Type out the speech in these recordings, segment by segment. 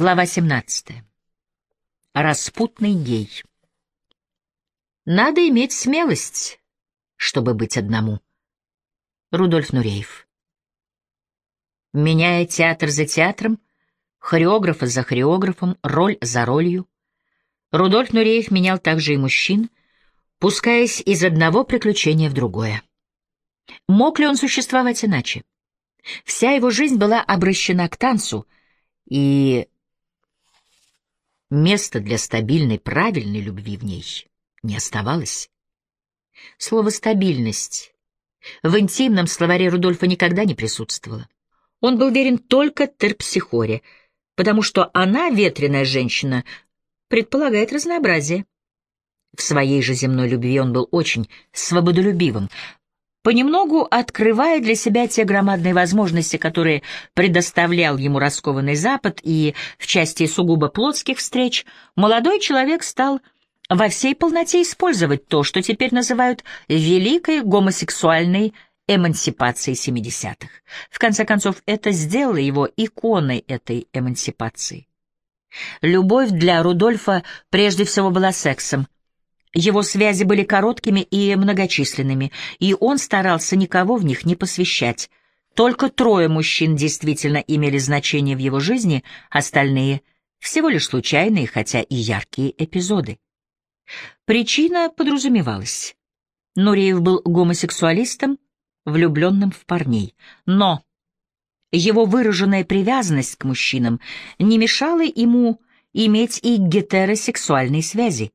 Глава 17. Распутный гей. Надо иметь смелость, чтобы быть одному. Рудольф Нуреев. Меняя театр за театром, хореографа за хореографом, роль за ролью, Рудольф Нуреев менял также и мужчин, пускаясь из одного приключения в другое. Мог ли он существовать иначе? Вся его жизнь была обращена к танцу, и Места для стабильной, правильной любви в ней не оставалось. Слово «стабильность» в интимном словаре Рудольфа никогда не присутствовало. Он был верен только терпсихоре, потому что она, ветреная женщина, предполагает разнообразие. В своей же земной любви он был очень свободолюбивым, понемногу открывая для себя те громадные возможности, которые предоставлял ему раскованный Запад, и в части сугубо плотских встреч молодой человек стал во всей полноте использовать то, что теперь называют великой гомосексуальной эмансипацией 70-х. В конце концов, это сделало его иконой этой эмансипации. Любовь для Рудольфа прежде всего была сексом, его связи были короткими и многочисленными, и он старался никого в них не посвящать. Только трое мужчин действительно имели значение в его жизни, остальные — всего лишь случайные, хотя и яркие эпизоды. Причина подразумевалась. Нуреев был гомосексуалистом, влюбленным в парней, но его выраженная привязанность к мужчинам не мешала ему иметь и гетеросексуальные связи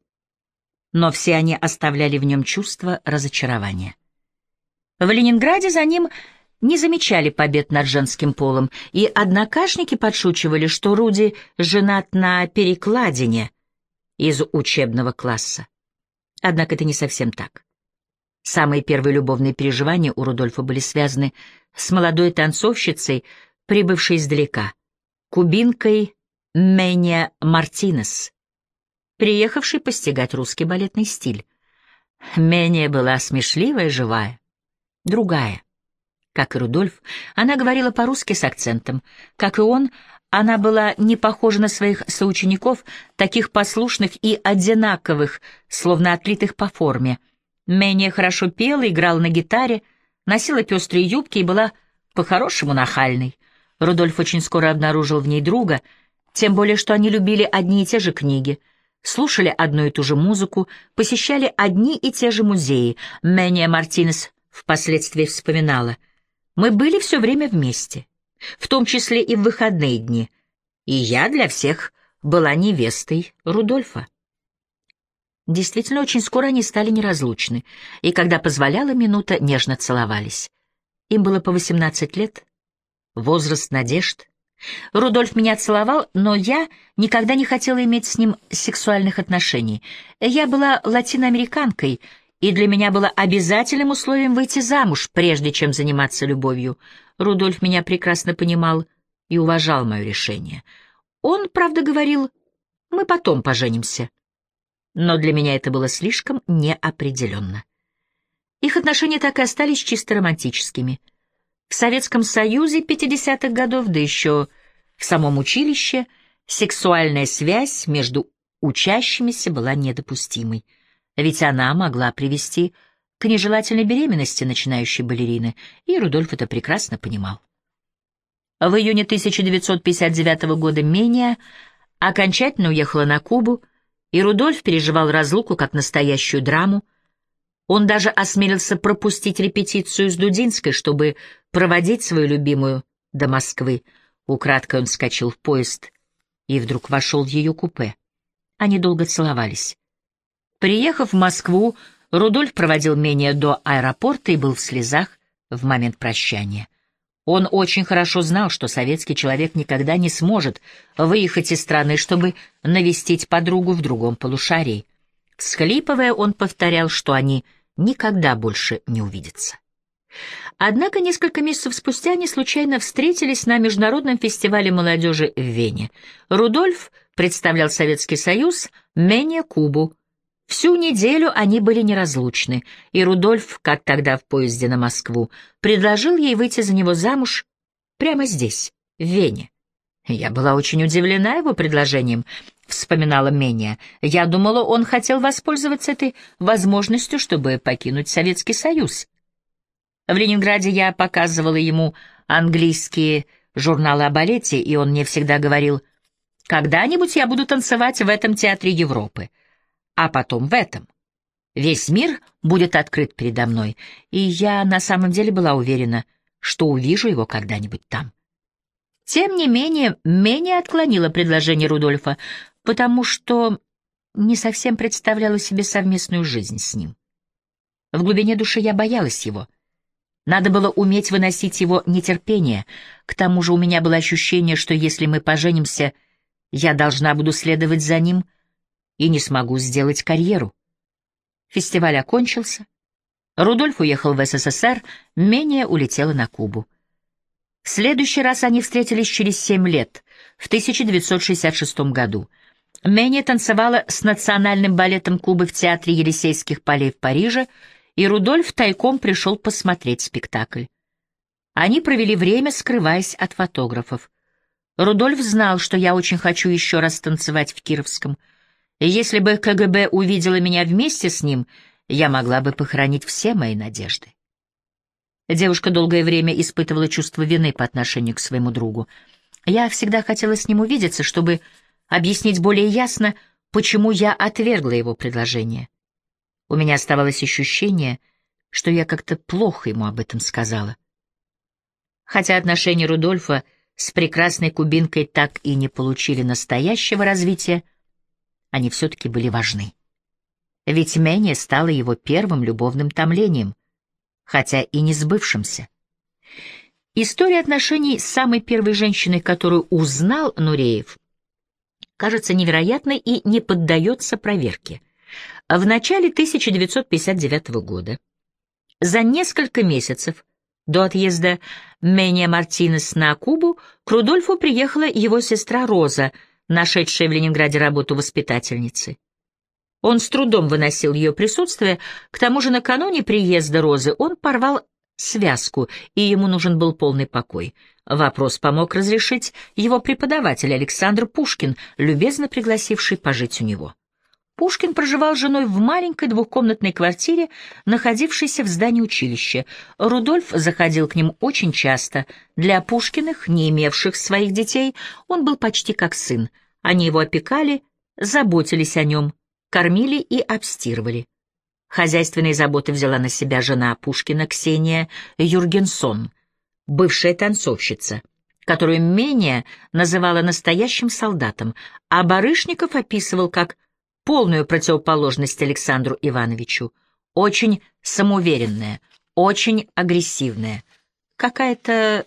но все они оставляли в нем чувство разочарования. В Ленинграде за ним не замечали побед над женским полом, и однокашники подшучивали, что Руди женат на перекладине из учебного класса. Однако это не совсем так. Самые первые любовные переживания у Рудольфа были связаны с молодой танцовщицей, прибывшей издалека, кубинкой Мэния Мартинес, приехавший постигать русский балетный стиль. Менее была смешливая, живая, другая. Как и Рудольф, она говорила по-русски с акцентом. Как и он, она была не похожа на своих соучеников, таких послушных и одинаковых, словно отлитых по форме. Менее хорошо пела, играла на гитаре, носила пестрые юбки и была по-хорошему нахальной. Рудольф очень скоро обнаружил в ней друга, тем более что они любили одни и те же книги — слушали одну и ту же музыку, посещали одни и те же музеи. Мэния Мартинес впоследствии вспоминала. «Мы были все время вместе, в том числе и в выходные дни, и я для всех была невестой Рудольфа». Действительно, очень скоро они стали неразлучны, и когда позволяла минута, нежно целовались. Им было по 18 лет, возраст надежд — Рудольф меня целовал, но я никогда не хотела иметь с ним сексуальных отношений. Я была латиноамериканкой, и для меня было обязательным условием выйти замуж, прежде чем заниматься любовью. Рудольф меня прекрасно понимал и уважал мое решение. Он, правда, говорил, мы потом поженимся. Но для меня это было слишком неопределенно. Их отношения так и остались чисто романтическими — в Советском Союзе 50-х годов, да еще в самом училище, сексуальная связь между учащимися была недопустимой, ведь она могла привести к нежелательной беременности начинающей балерины, и Рудольф это прекрасно понимал. В июне 1959 года Мения окончательно уехала на Кубу, и Рудольф переживал разлуку как настоящую драму, он даже осмелился пропустить репетицию с Дудинской, чтобы проводить свою любимую до Москвы. Украдкой он вскочил в поезд и вдруг вошел в ее купе. Они долго целовались. Приехав в Москву, Рудольф проводил Мения до аэропорта и был в слезах в момент прощания. Он очень хорошо знал, что советский человек никогда не сможет выехать из страны, чтобы навестить подругу в другом полушарии. Схлипывая, он повторял, что они никогда больше не увидятся. Однако несколько месяцев спустя они случайно встретились на Международном фестивале молодежи в Вене. Рудольф представлял Советский Союз, Мене — Кубу. Всю неделю они были неразлучны, и Рудольф, как тогда в поезде на Москву, предложил ей выйти за него замуж прямо здесь, в Вене. Я была очень удивлена его предложением, вспоминала Меня. Я думала, он хотел воспользоваться этой возможностью, чтобы покинуть Советский Союз. В Ленинграде я показывала ему английские журналы о балете, и он мне всегда говорил, «Когда-нибудь я буду танцевать в этом театре Европы, а потом в этом. Весь мир будет открыт передо мной, и я на самом деле была уверена, что увижу его когда-нибудь там». Тем не менее, менее отклонила предложение Рудольфа, потому что не совсем представляла себе совместную жизнь с ним. В глубине души я боялась его. Надо было уметь выносить его нетерпение. К тому же у меня было ощущение, что если мы поженимся, я должна буду следовать за ним и не смогу сделать карьеру. Фестиваль окончился. Рудольф уехал в СССР, менее улетела на Кубу. В следующий раз они встретились через семь лет, в 1966 году. Менни танцевала с национальным балетом Кубы в театре Елисейских полей в Париже, и Рудольф тайком пришел посмотреть спектакль. Они провели время, скрываясь от фотографов. Рудольф знал, что я очень хочу еще раз танцевать в Кировском. Если бы КГБ увидела меня вместе с ним, я могла бы похоронить все мои надежды. Девушка долгое время испытывала чувство вины по отношению к своему другу. Я всегда хотела с ним увидеться, чтобы объяснить более ясно, почему я отвергла его предложение. У меня оставалось ощущение, что я как-то плохо ему об этом сказала. Хотя отношения Рудольфа с прекрасной кубинкой так и не получили настоящего развития, они все-таки были важны. Ведь Мэния стала его первым любовным томлением — хотя и не сбывшимся. История отношений с самой первой женщиной, которую узнал Нуреев, кажется невероятной и не поддается проверке. В начале 1959 года, за несколько месяцев до отъезда Мэния Мартинес на Кубу, к Рудольфу приехала его сестра Роза, нашедшая в Ленинграде работу воспитательницы. Он с трудом выносил ее присутствие, к тому же накануне приезда Розы он порвал связку, и ему нужен был полный покой. Вопрос помог разрешить его преподаватель Александр Пушкин, любезно пригласивший пожить у него. Пушкин проживал с женой в маленькой двухкомнатной квартире, находившейся в здании училища. Рудольф заходил к ним очень часто. Для Пушкиных, не имевших своих детей, он был почти как сын. Они его опекали, заботились о нем кормили и обстирывали. Хозяйственные заботы взяла на себя жена Пушкина Ксения Юргенсон, бывшая танцовщица, которую менее называла настоящим солдатом, а Барышников описывал как полную противоположность Александру Ивановичу, очень самоуверенная, очень агрессивная, какая-то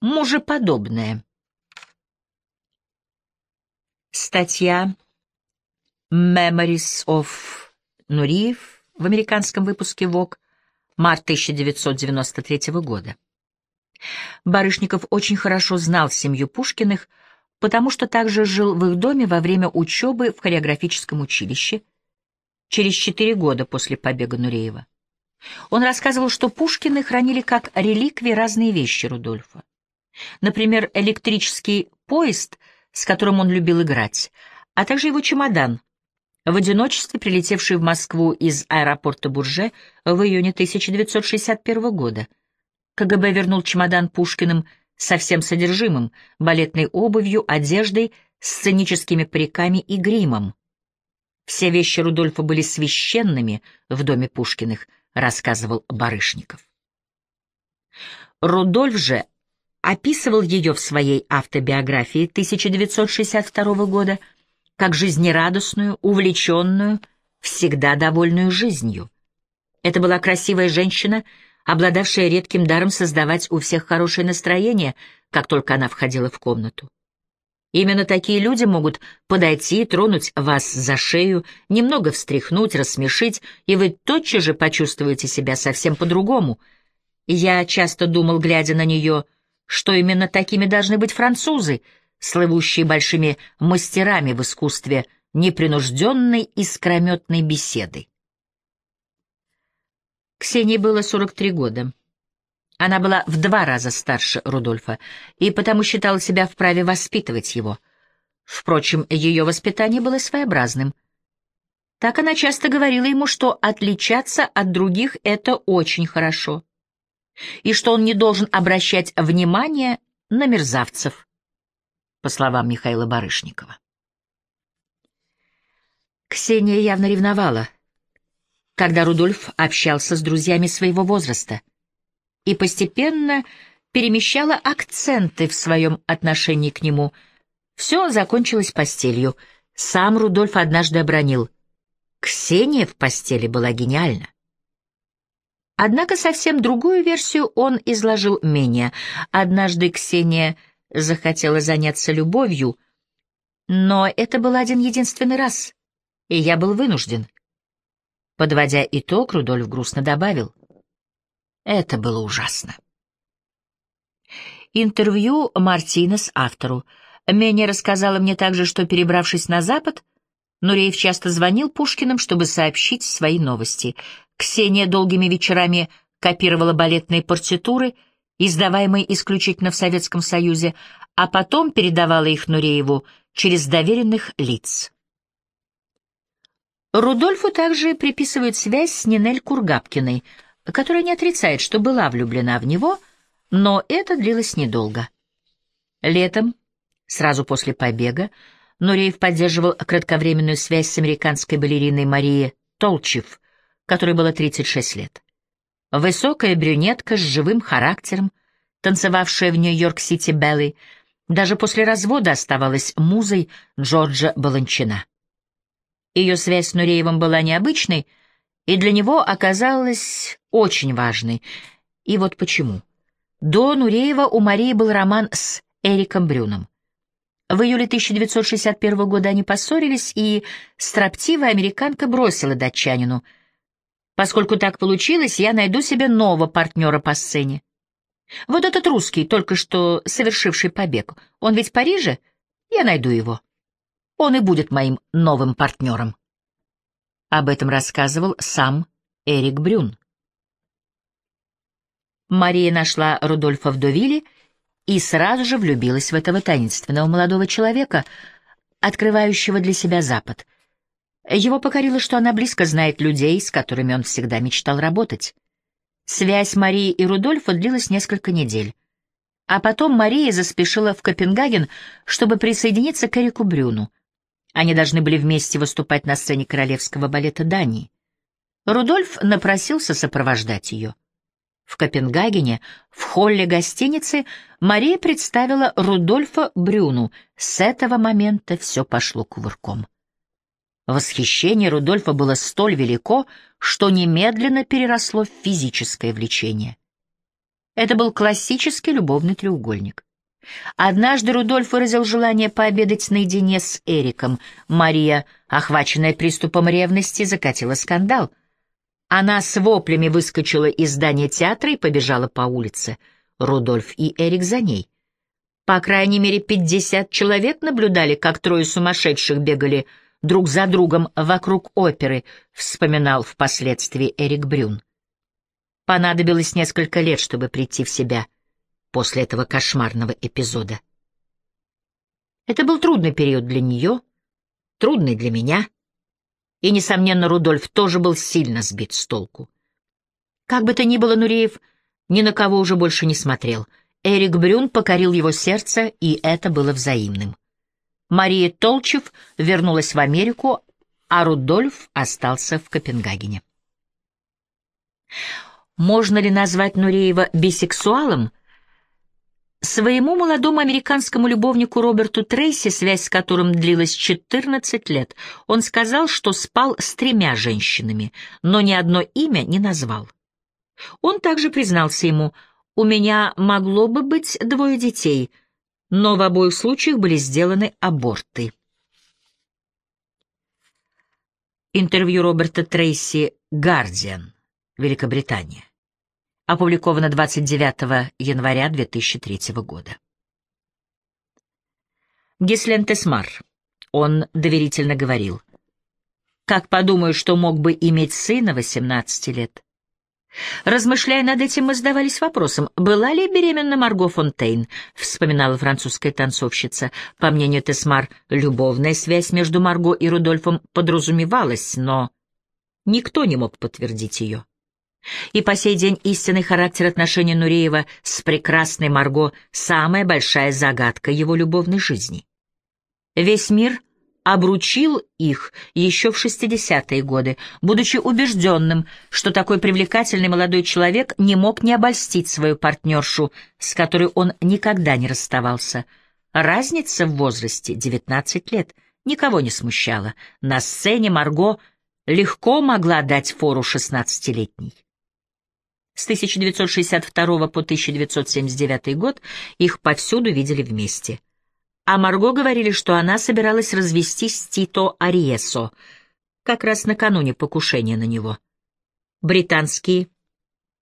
мужеподобная. Статья Memories of Нуриев в американском выпуске Vogue, март 1993 года. Барышников очень хорошо знал семью Пушкиных, потому что также жил в их доме во время учебы в хореографическом училище через четыре года после побега Нуреева. Он рассказывал, что Пушкины хранили как реликвии разные вещи Рудольфа. Например, электрический поезд, с которым он любил играть, а также его чемодан, в одиночестве прилетевший в Москву из аэропорта Бурже в июне 1961 года. КГБ вернул чемодан Пушкиным со всем содержимым, балетной обувью, одеждой, сценическими париками и гримом. Все вещи Рудольфа были священными в доме Пушкиных, рассказывал Барышников. Рудольф же описывал ее в своей автобиографии 1962 года – как жизнерадостную, увлеченную, всегда довольную жизнью. Это была красивая женщина, обладавшая редким даром создавать у всех хорошее настроение, как только она входила в комнату. Именно такие люди могут подойти, тронуть вас за шею, немного встряхнуть, рассмешить, и вы тотчас же почувствуете себя совсем по-другому. Я часто думал, глядя на нее, что именно такими должны быть французы — слывущие большими мастерами в искусстве непринужденной искрометной беседы. Ксении было 43 года. Она была в два раза старше Рудольфа и потому считала себя вправе воспитывать его. Впрочем, ее воспитание было своеобразным. Так она часто говорила ему, что отличаться от других — это очень хорошо, и что он не должен обращать внимание на мерзавцев, по словам Михаила Барышникова. Ксения явно ревновала, когда Рудольф общался с друзьями своего возраста — и постепенно перемещала акценты в своем отношении к нему. Все закончилось постелью. Сам Рудольф однажды обронил. Ксения в постели была гениальна. Однако совсем другую версию он изложил менее. Однажды Ксения захотела заняться любовью, но это был один единственный раз, и я был вынужден. Подводя итог, Рудольф грустно добавил. Это было ужасно. Интервью Мартинес автору. Меня рассказала мне также, что, перебравшись на Запад, Нуреев часто звонил Пушкиным, чтобы сообщить свои новости. Ксения долгими вечерами копировала балетные партитуры, издаваемые исключительно в Советском Союзе, а потом передавала их Нурееву через доверенных лиц. Рудольфу также приписывают связь с Нинель Кургапкиной — которая не отрицает, что была влюблена в него, но это длилось недолго. Летом, сразу после побега, Нуреев поддерживал кратковременную связь с американской балериной Марией Толчев, которой было 36 лет. Высокая брюнетка с живым характером, танцевавшая в Нью-Йорк-Сити Беллы, даже после развода оставалась музой Джорджа Баланчина. Ее связь с Нуреевым была необычной — и для него оказалась очень важной. И вот почему. До Нуреева у Марии был роман с Эриком Брюном. В июле 1961 года они поссорились, и строптивая американка бросила датчанину. «Поскольку так получилось, я найду себе нового партнера по сцене. Вот этот русский, только что совершивший побег, он ведь в Париже? Я найду его. Он и будет моим новым партнером». Об этом рассказывал сам Эрик Брюн. Мария нашла Рудольфа в Довиле и сразу же влюбилась в этого таинственного молодого человека, открывающего для себя Запад. Его покорило, что она близко знает людей, с которыми он всегда мечтал работать. Связь Марии и Рудольфа длилась несколько недель. А потом Мария заспешила в Копенгаген, чтобы присоединиться к Эрику Брюну. Они должны были вместе выступать на сцене королевского балета Дании. Рудольф напросился сопровождать ее. В Копенгагене, в холле гостиницы, Мария представила Рудольфа Брюну. С этого момента все пошло кувырком. Восхищение Рудольфа было столь велико, что немедленно переросло в физическое влечение. Это был классический любовный треугольник. Однажды Рудольф выразил желание пообедать наедине с Эриком. Мария, охваченная приступом ревности, закатила скандал. Она с воплями выскочила из здания театра и побежала по улице. Рудольф и Эрик за ней. По крайней мере, пятьдесят человек наблюдали, как трое сумасшедших бегали друг за другом вокруг оперы, вспоминал впоследствии Эрик Брюн. Понадобилось несколько лет, чтобы прийти в себя — после этого кошмарного эпизода. Это был трудный период для нее, трудный для меня, и, несомненно, Рудольф тоже был сильно сбит с толку. Как бы то ни было, Нуреев ни на кого уже больше не смотрел. Эрик Брюн покорил его сердце, и это было взаимным. Мария Толчев вернулась в Америку, а Рудольф остался в Копенгагене. Можно ли назвать Нуреева бисексуалом? Своему молодому американскому любовнику Роберту Трейси, связь с которым длилась 14 лет, он сказал, что спал с тремя женщинами, но ни одно имя не назвал. Он также признался ему, «У меня могло бы быть двое детей, но в обоих случаях были сделаны аборты». Интервью Роберта Трейси «Гардиан», Великобритания опубликовано 29 января 2003 года. Гислен Тесмар. Он доверительно говорил. «Как подумаю, что мог бы иметь сына 18 лет? Размышляя над этим, мы задавались вопросом, была ли беременна Марго Фонтейн, вспоминала французская танцовщица. По мнению Тесмар, любовная связь между Марго и Рудольфом подразумевалась, но никто не мог подтвердить ее. И по сей день истинный характер отношений Нуреева с прекрасной Марго — самая большая загадка его любовной жизни. Весь мир обручил их еще в 60-е годы, будучи убежденным, что такой привлекательный молодой человек не мог не обольстить свою партнершу, с которой он никогда не расставался. Разница в возрасте — 19 лет — никого не смущала. На сцене Марго легко могла дать фору 16-летней. С 1962 по 1979 год их повсюду видели вместе. А Марго говорили, что она собиралась развестись с Тито Ариесо, как раз накануне покушения на него. Британские,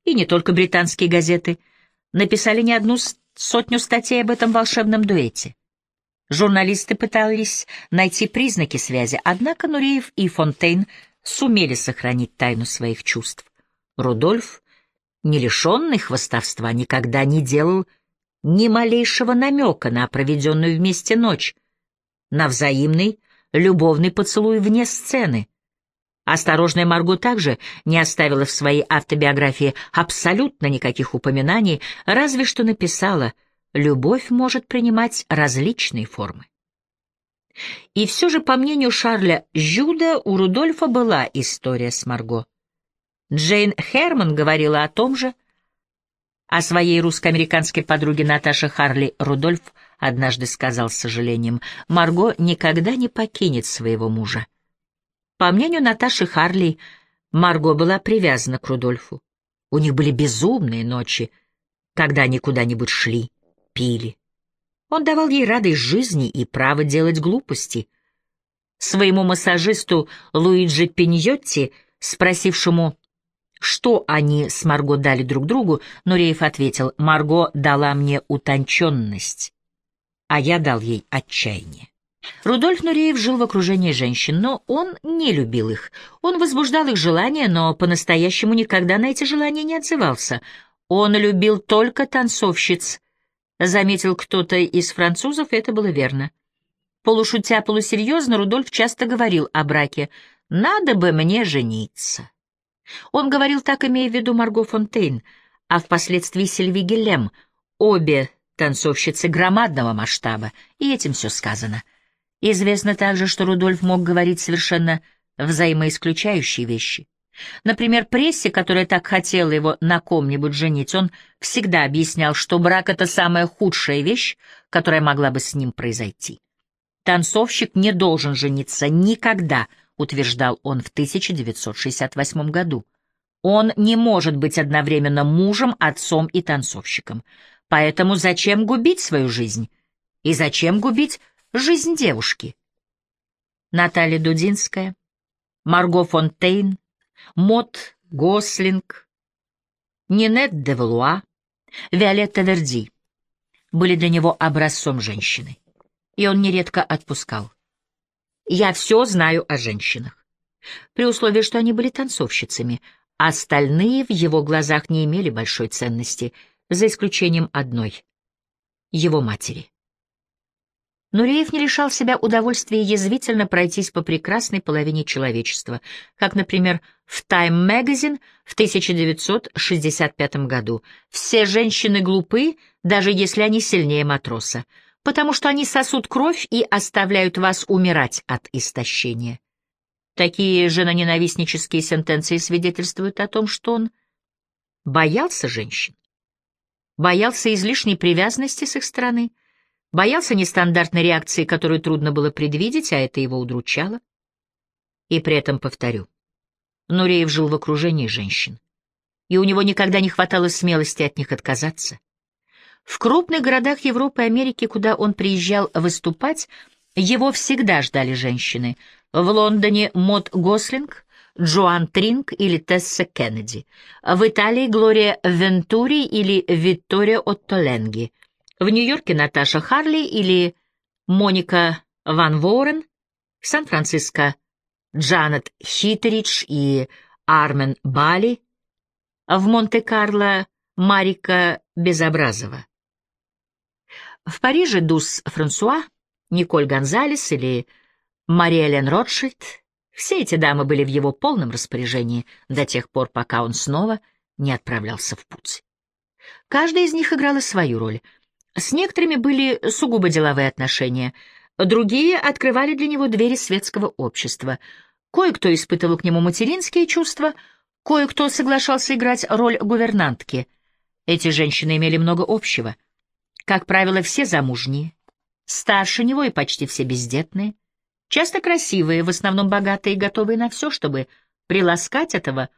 и не только британские газеты, написали не одну сотню статей об этом волшебном дуэте. Журналисты пытались найти признаки связи, однако Нуреев и Фонтейн сумели сохранить тайну своих чувств. Рудольф не лишенный хвостовства, никогда не делал ни малейшего намека на проведенную вместе ночь, на взаимный любовный поцелуй вне сцены. Осторожная Марго также не оставила в своей автобиографии абсолютно никаких упоминаний, разве что написала «Любовь может принимать различные формы». И все же, по мнению Шарля Жюда, у Рудольфа была история с Марго. Джейн Херман говорила о том же. О своей русско-американской подруге Наташе Харли Рудольф однажды сказал с сожалением, «Марго никогда не покинет своего мужа». По мнению Наташи Харли, Марго была привязана к Рудольфу. У них были безумные ночи, когда они куда-нибудь шли, пили. Он давал ей радость жизни и право делать глупости. Своему массажисту Луиджи Пиньотти, спросившему, что они с Марго дали друг другу, Нуреев ответил, «Марго дала мне утонченность, а я дал ей отчаяние». Рудольф Нуреев жил в окружении женщин, но он не любил их. Он возбуждал их желания, но по-настоящему никогда на эти желания не отзывался. Он любил только танцовщиц. Заметил кто-то из французов, это было верно. Полушутя полусерьезно, Рудольф часто говорил о браке «надо бы мне жениться». Он говорил так, имея в виду Марго Фонтейн, а впоследствии Сильви Гелем, обе танцовщицы громадного масштаба, и этим все сказано. Известно также, что Рудольф мог говорить совершенно взаимоисключающие вещи. Например, прессе, которая так хотела его на ком-нибудь женить, он всегда объяснял, что брак — это самая худшая вещь, которая могла бы с ним произойти. Танцовщик не должен жениться никогда — утверждал он в 1968 году. Он не может быть одновременно мужем, отцом и танцовщиком. Поэтому зачем губить свою жизнь? И зачем губить жизнь девушки? Наталья Дудинская, Марго Фонтейн, Мот Гослинг, Нинет де Валуа, Виолетта Верди были для него образцом женщины, и он нередко отпускал. Я все знаю о женщинах. При условии, что они были танцовщицами, остальные в его глазах не имели большой ценности, за исключением одной — его матери. Нуреев не лишал себя удовольствия язвительно пройтись по прекрасной половине человечества, как, например, в Time Magazine в 1965 году. «Все женщины глупы, даже если они сильнее матроса потому что они сосут кровь и оставляют вас умирать от истощения. Такие женоненавистнические сентенции свидетельствуют о том, что он боялся женщин, боялся излишней привязанности с их стороны, боялся нестандартной реакции, которую трудно было предвидеть, а это его удручало. И при этом, повторю, Нуреев жил в окружении женщин, и у него никогда не хватало смелости от них отказаться. В крупных городах Европы и Америки, куда он приезжал выступать, его всегда ждали женщины. В Лондоне Мод Гослинг, Джоан Тринг или Тесса Кеннеди. В Италии Глория Вентури или Виктория Оттоленги. В Нью-Йорке Наташа Харли или Моника Ван Ворен. В Сан-Франциско Джанет Хитеридж и Армен Бали. в Монте-Карло Марика Безобразова. В Париже Дус Франсуа, Николь Гонзалес или Мария Элен Ротшильд — все эти дамы были в его полном распоряжении до тех пор, пока он снова не отправлялся в путь. Каждая из них играла свою роль. С некоторыми были сугубо деловые отношения, другие открывали для него двери светского общества. Кое-кто испытывал к нему материнские чувства, кое-кто соглашался играть роль гувернантки. Эти женщины имели много общего. Как правило, все замужние, старше него и почти все бездетные, часто красивые, в основном богатые и готовые на все, чтобы приласкать этого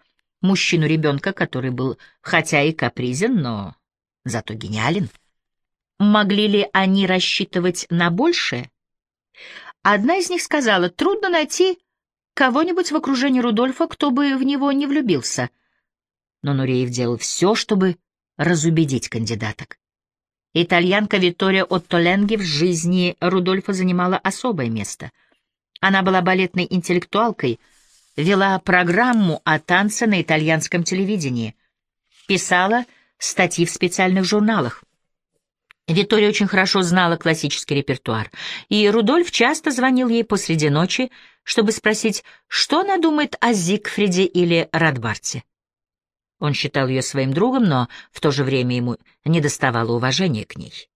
мужчину-ребенка, который был хотя и капризен, но зато гениален. Могли ли они рассчитывать на большее? Одна из них сказала, трудно найти кого-нибудь в окружении Рудольфа, кто бы в него не влюбился. Но Нуреев делал все, чтобы разубедить кандидаток. Итальянка Виттория Оттоленги в жизни Рудольфа занимала особое место. Она была балетной интеллектуалкой — вела программу о танце на итальянском телевидении, писала статьи в специальных журналах. Виктория очень хорошо знала классический репертуар, и Рудольф часто звонил ей посреди ночи, чтобы спросить, что она думает о Зигфриде или Радбарте. Он считал ее своим другом, но в то же время ему недоставало уважения к ней.